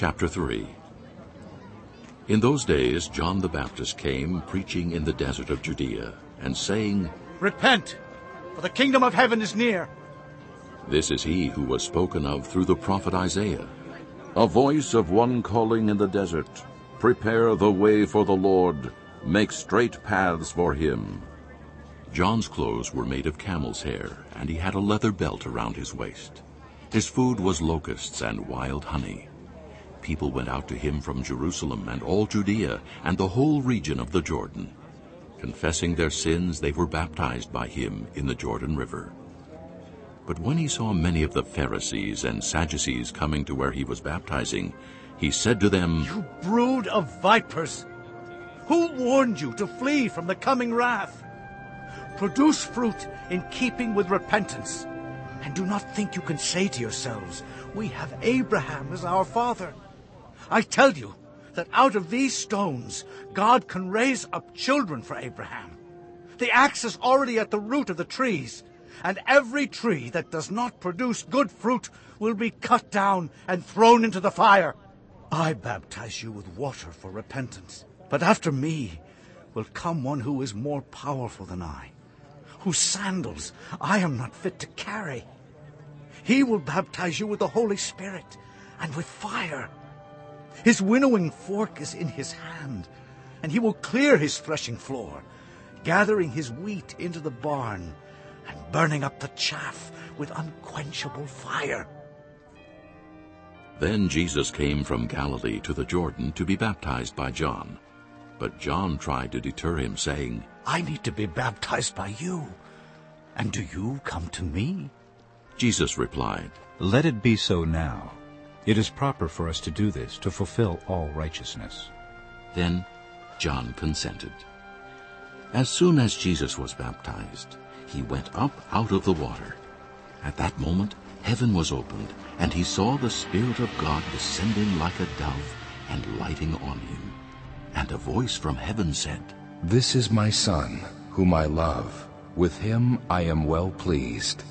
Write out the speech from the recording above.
Chapter 3 In those days John the Baptist came preaching in the desert of Judea and saying, Repent, for the kingdom of heaven is near. This is he who was spoken of through the prophet Isaiah. A voice of one calling in the desert, Prepare the way for the Lord, make straight paths for him. John's clothes were made of camel's hair, and he had a leather belt around his waist. His food was locusts and wild honey. People went out to him from Jerusalem and all Judea and the whole region of the Jordan. Confessing their sins, they were baptized by him in the Jordan River. But when he saw many of the Pharisees and Sadducees coming to where he was baptizing, he said to them, You brood of vipers! Who warned you to flee from the coming wrath? Produce fruit in keeping with repentance. And do not think you can say to yourselves, We have Abraham as our father. I tell you that out of these stones God can raise up children for Abraham. The axe is already at the root of the trees, and every tree that does not produce good fruit will be cut down and thrown into the fire. I baptize you with water for repentance, but after me will come one who is more powerful than I, whose sandals I am not fit to carry. He will baptize you with the Holy Spirit and with fire. His winnowing fork is in his hand, and he will clear his threshing floor, gathering his wheat into the barn and burning up the chaff with unquenchable fire. Then Jesus came from Galilee to the Jordan to be baptized by John. But John tried to deter him, saying, I need to be baptized by you, and do you come to me? Jesus replied, Let it be so now. It is proper for us to do this to fulfill all righteousness. Then John consented. As soon as Jesus was baptized, he went up out of the water. At that moment heaven was opened, and he saw the Spirit of God descending like a dove and lighting on him. And a voice from heaven said, This is my Son, whom I love. With him I am well pleased.